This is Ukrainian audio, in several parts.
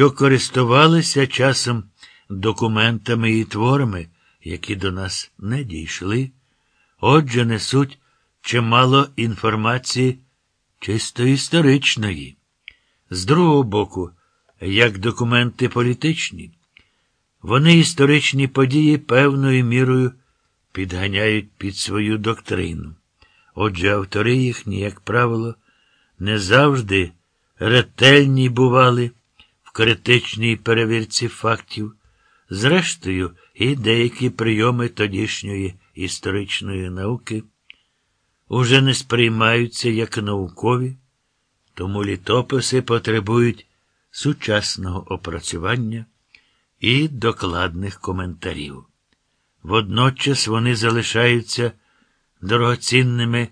що користувалися часом документами і творами, які до нас не дійшли, отже, несуть чимало інформації чисто історичної. З другого боку, як документи політичні, вони історичні події певною мірою підганяють під свою доктрину. Отже, автори їхні, як правило, не завжди ретельні бували критичній перевірці фактів, зрештою, і деякі прийоми тодішньої історичної науки уже не сприймаються як наукові, тому літописи потребують сучасного опрацювання і докладних коментарів. Водночас вони залишаються дорогоцінними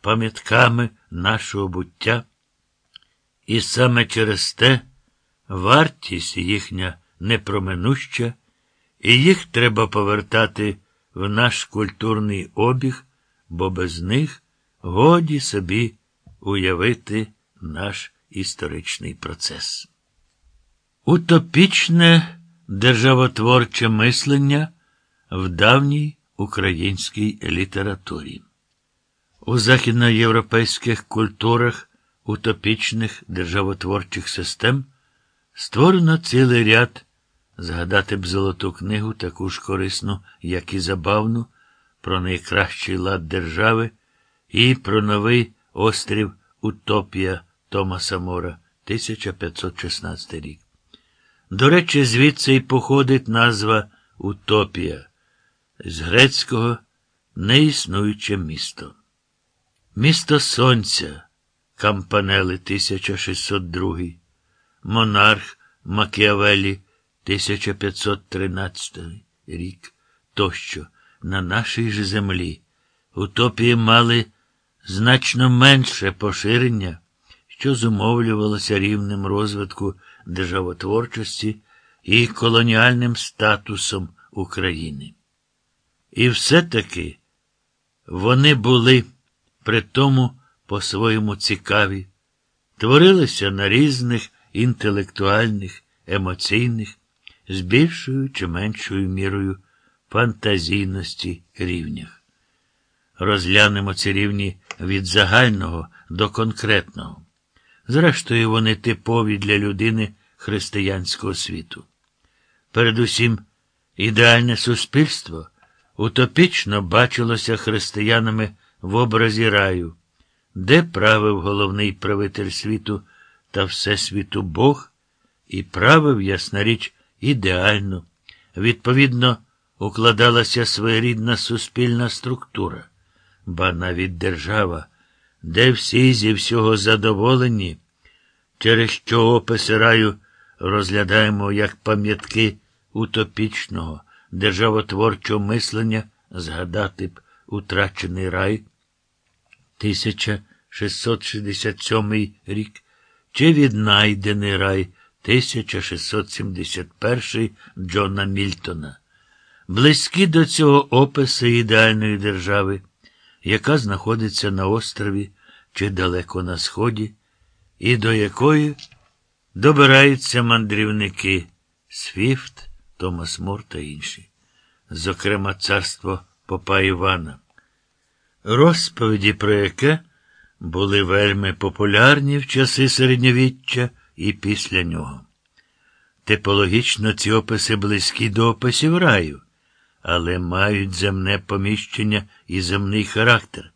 пам'ятками нашого буття, і саме через те вартість їхня непроминуща, і їх треба повертати в наш культурний обіг, бо без них годі собі уявити наш історичний процес. Утопічне державотворче мислення в давній українській літературі. У західноєвропейських культурах утопічних державотворчих систем створено цілий ряд, згадати б золоту книгу, таку ж корисну, як і забавну, про найкращий лад держави і про новий острів Утопія Томаса Мора, 1516 рік. До речі, звідси й походить назва Утопія з грецького неіснуюче місто. Місто Сонця, Кампанели 1602, Монарх Макіавелі 1513 рік тощо на нашій ж землі. Утопії мали значно менше поширення, що зумовлювалося рівнем розвитку державотворчості і колоніальним статусом України. І все-таки вони були при тому по-своєму цікаві, творилися на різних інтелектуальних, емоційних, з більшою чи меншою мірою фантазійності рівнях. Розглянемо ці рівні від загального до конкретного. Зрештою, вони типові для людини християнського світу. Передусім, ідеальне суспільство утопічно бачилося християнами в образі раю, де правив головний правитель світу та Всесвіту Бог, і правив, ясна річ, ідеально, відповідно, укладалася своєрідна суспільна структура, ба навіть держава, де всі зі всього задоволені, через що описи раю розглядаємо як пам'ятки утопічного, державотворчого мислення, згадати б утрачений рай. 1667 рік, чи віднайдений рай 1671 Джона Мільтона. Близькі до цього описи ідеальної держави, яка знаходиться на острові чи далеко на сході, і до якої добираються мандрівники Свіфт, Томас Мор та інші, зокрема, царство Попа Івана. Розповіді про яке були вельми популярні в часи середньовіччя і після нього. Типологічно ці описи близькі до описів раю, але мають земне поміщення і земний характер,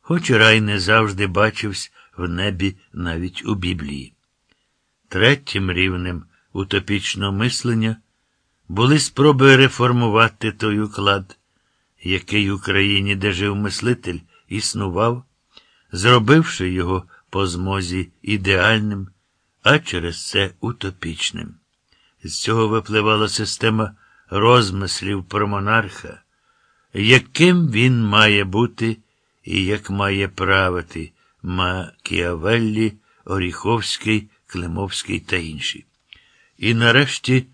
хоч рай не завжди бачився в небі навіть у Біблії. Третім рівнем утопічного мислення були спроби реформувати той уклад, який в Україні, де жив мислитель, існував, зробивши його по змозі ідеальним, а через це утопічним. З цього випливала система розмислів про монарха, яким він має бути і як має правити Макіавеллі, Оріховський, Климовський та інші. І нарешті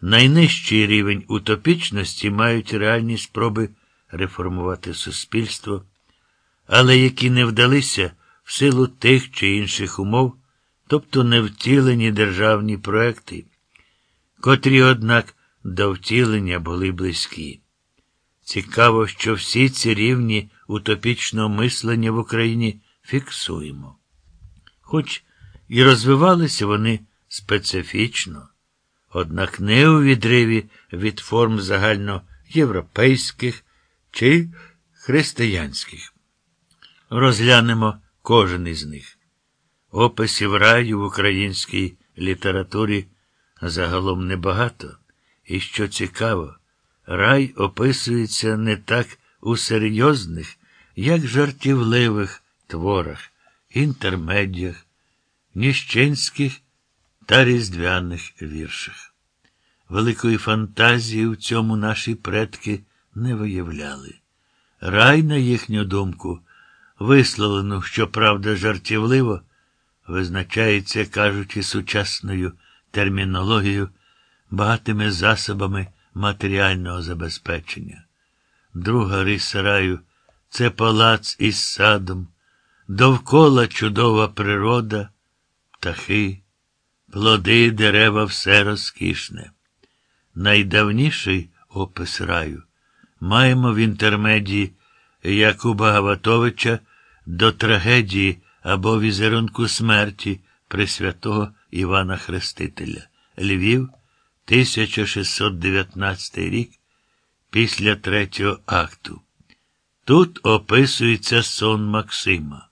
найнижчий рівень утопічності мають реальні спроби реформувати суспільство, але які не вдалися в силу тих чи інших умов, тобто невтілені державні проекти, котрі, однак, до втілення були близькі. Цікаво, що всі ці рівні утопічного мислення в Україні фіксуємо. Хоч і розвивалися вони специфічно, однак не у відриві від форм загальноєвропейських чи християнських. Розглянемо кожен із них. Описів раю в українській літературі загалом небагато, і що цікаво, рай описується не так у серйозних, як жартівливих творах, інтермедіях, ніщенських та різдвяних віршах. Великої фантазії в цьому наші предки не виявляли. Рай, на їхню думку, висловлену, щоправда, жартівливо, визначається, кажучи, сучасною термінологією, багатими засобами матеріального забезпечення. Друга риса раю це палац із садом, довкола чудова природа, птахи, плоди, дерева, все розкішне. Найдавніший опис раю маємо в інтермедії Якуба Гаватовича до трагедії або візерунку смерті Пресвятого Івана Хрестителя. Львів, 1619 рік, після третього акту. Тут описується сон Максима,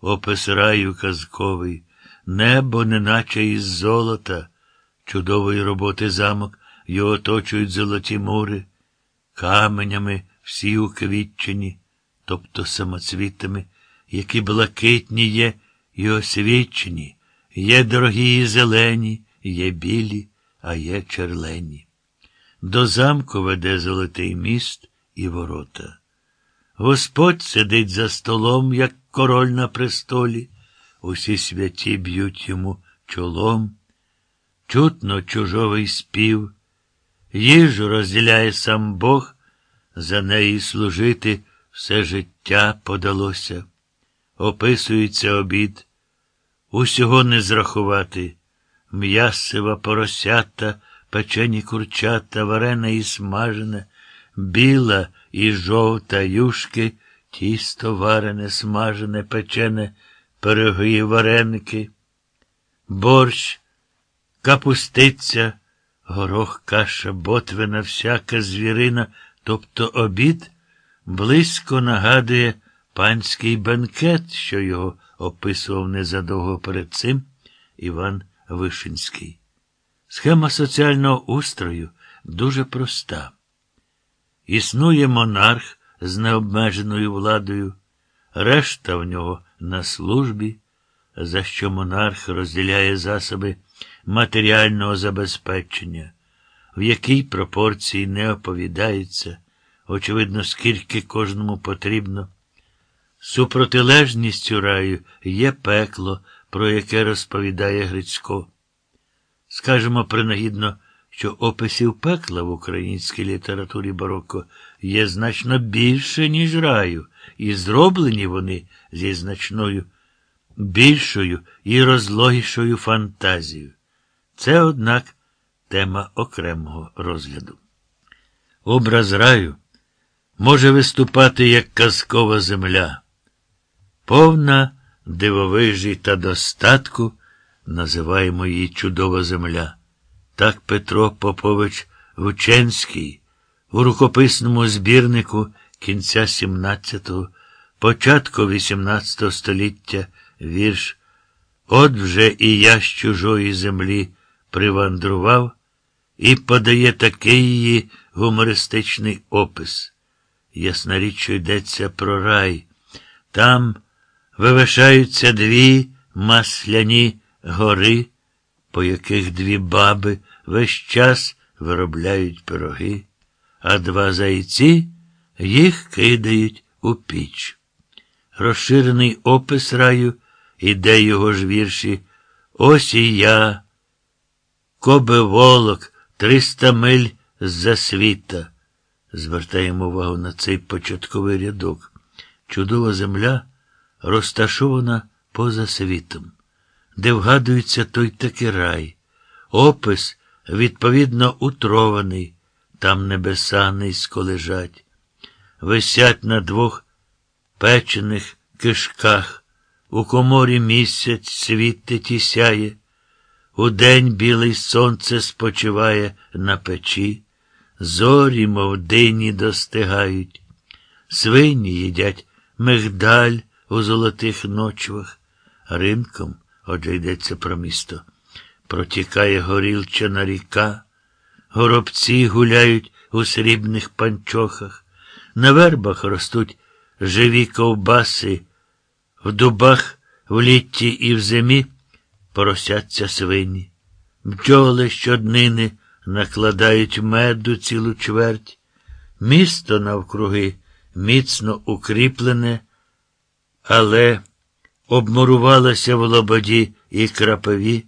опис раю казковий, небо, неначе із золота, чудової роботи замок, його оточують золоті мури, каменями всі уквітчені, тобто самоцвітами, які блакитні є і освічені, є дорогі і зелені, є білі, а є черлені. До замку веде золотий міст і ворота. Господь сидить за столом, як король на престолі, усі святі б'ють йому чолом, чутно чужовий спів, їжу розділяє сам Бог, за неї служити все життя подалося. Описується обід, усього не зрахувати, м'ясива поросята, печені курчата, варене і смажене, біла і жовта юшки, тісто варене, смажене, печене, пироги і вареники, борщ, капустиця, горох, каша, ботвина, всяка звірина, тобто обід, близько нагадує панський бенкет, що його описував незадовго перед цим Іван Вишинський. Схема соціального устрою дуже проста. Існує монарх з необмеженою владою, решта в нього на службі, за що монарх розділяє засоби матеріального забезпечення, в якій пропорції не оповідається, очевидно, скільки кожному потрібно. Супротилежністю раю є пекло, про яке розповідає Грицько. Скажемо принагідно, що описів пекла в українській літературі бароко є значно більше, ніж раю, і зроблені вони зі значною більшою і розлогішою фантазією. Це, однак, тема окремого розгляду. Образ раю може виступати як казкова земля, повна дивовижі та достатку, називаємо її чудова земля. Так Петро Попович Вученський у рукописному збірнику кінця 17-го, початку 18 століття вірш От вже і я з чужої землі привандрував і подає такий її гумористичний опис. Ясна річ, що йдеться про рай. Там вивишаються дві масляні гори, по яких дві баби весь час виробляють пироги, а два зайці їх кидають у піч. Розширений опис раю іде його ж вірші. Ось і я, кобе волок, триста миль з-за світа. Звертаємо увагу на цей початковий рядок. Чудова земля розташована поза світом, де вгадується той таки рай, опис відповідно утрований, там небеса низько лежать, висять на двох печених кишках, у коморі місяць світить і сяє, удень білий сонце спочиває на печі, зорі, мов дині, достигають, свині їдять мигдаль у золотих ночвах, ринком, отже йдеться про місто, протікає горілчана ріка, горобці гуляють у срібних панчохах, на вербах ростуть живі ковбаси, в дубах, в літті і в зимі поросяться свині. Бджоли щоднини накладають меду цілу чверть, місто навкруги міцно укріплене, але обмурувалася в лободі і крапиві,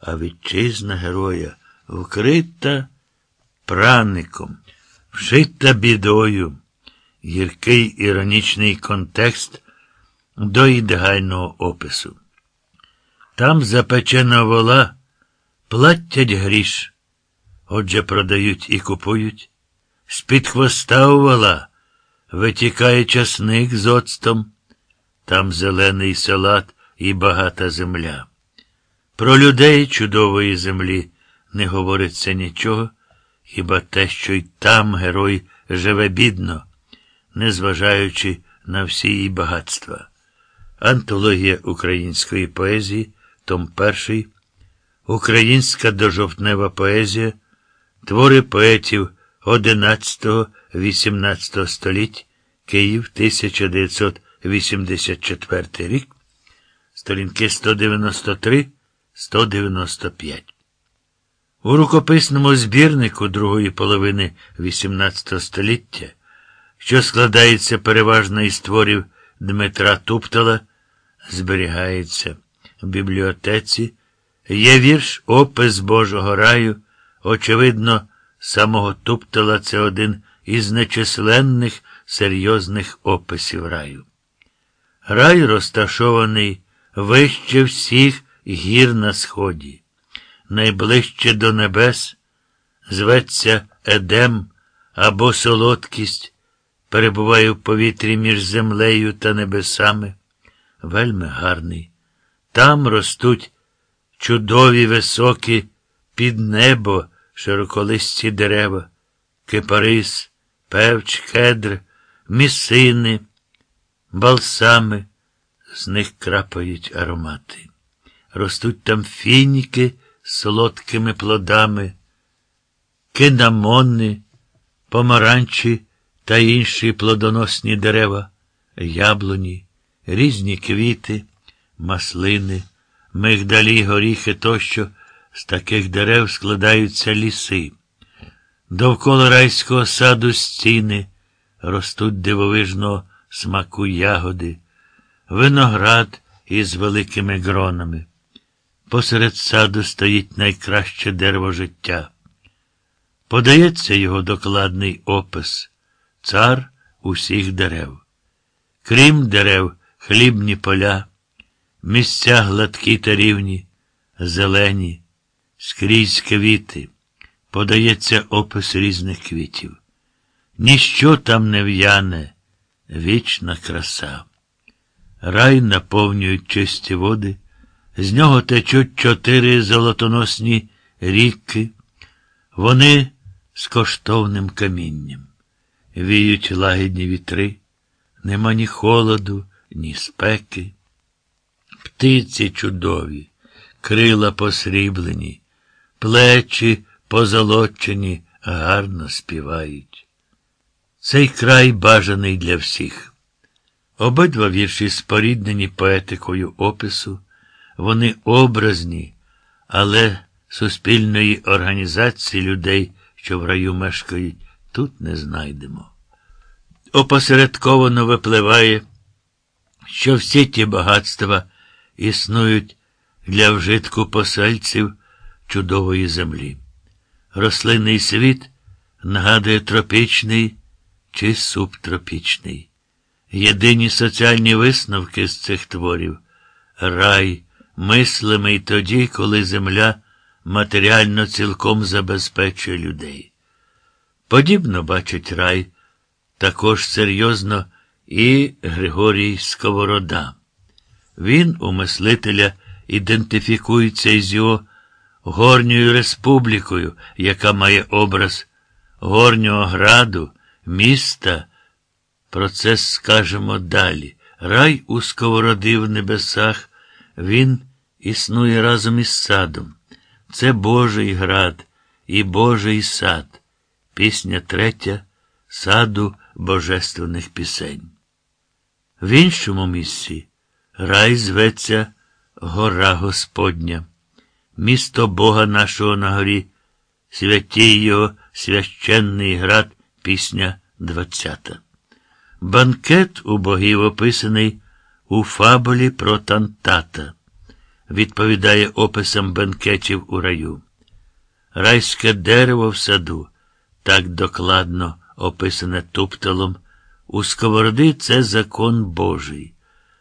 а вітчизна героя вкрита праником, вшита бідою, гіркий іронічний контекст до ідеального опису. Там запечена вола, платять гріш, отже продають і купують. З-під хвоста у вола витікає часник з оцтом, там зелений салат і багата земля. Про людей чудової землі не говориться нічого, хіба те, що й там герой живе бідно, незважаючи на всі її багатства. Антологія української поезії, том 1, Українська дожовтнева поезія, твори поетів 11-18 століть, Київ 1984 рік, сторінки 193-195. У рукописному збірнику другої половини XVIII століття, що складається переважно із творів Дмитра Туптала, зберігається бібліотеці, є вірш Опис Божого раю, очевидно, самого Туптала це один із нечисленних серйозних описів раю. Рай розташований вище всіх гір на сході, найближче до небес, зветься Едем або солодкість, перебуває в повітрі між землею та небесами, вельми гарний. Там ростуть чудові високі під небо широколисті дерева, кипарис, певч, кедр, місини, балсами, з них крапають аромати. Ростуть там фініки з солодкими плодами, кинамони, помаранчі та інші плодоносні дерева, яблуні, різні квіти, маслини, мигдалі, горіхи тощо з таких дерев складаються ліси. Довкола райського саду стіни ростуть дивовижного смаку ягоди, виноград із великими гронами. Посеред саду стоїть найкраще дерево життя. Подається його докладний опис цар усіх дерев. Крім дерев, хлібні поля, місця гладкі та рівні, зелені, скрізь квіти, подається опис різних квітів. Ніщо там не в'яне, вічна краса. Рай наповнюють чисті води, з нього течуть чотири золотоносні ріки, вони з коштовним камінням. Віють лагідні вітри, нема ні холоду, ні спеки. Птиці чудові, крила посріблені, плечі позолочені, гарно співають. Цей край бажаний для всіх. Обидва вірші споріднені поетикою опису, вони образні, але суспільної організації людей, що в раю мешкають, тут не знайдемо. Опосередковано випливає, що всі ті багатства існують для вжитку посельців чудової землі. Рослинний світ нагадує тропічний чи субтропічний. Єдині соціальні висновки з цих творів рай, мислимий тоді, коли земля матеріально цілком забезпечує людей. Подібно бачить рай також серйозно і Григорій Сковорода. Він у мислителя ідентифікується із його горньою республікою, яка має образ горнього граду, міста. Про це скажемо далі. Рай у сковороди в небесах, він існує разом із садом. Це Божий град і Божий сад. Пісня третя саду божественних пісень. В іншому місці рай зветься Гора Господня, місто Бога нашого на горі, святій його священний град, пісня двадцята. Банкет у богів описаний у фабулі про Тантала, відповідає описам бенкетів у раю. Райське дерево в саду, так докладно описане Тупталом, у Сковороди це закон Божий.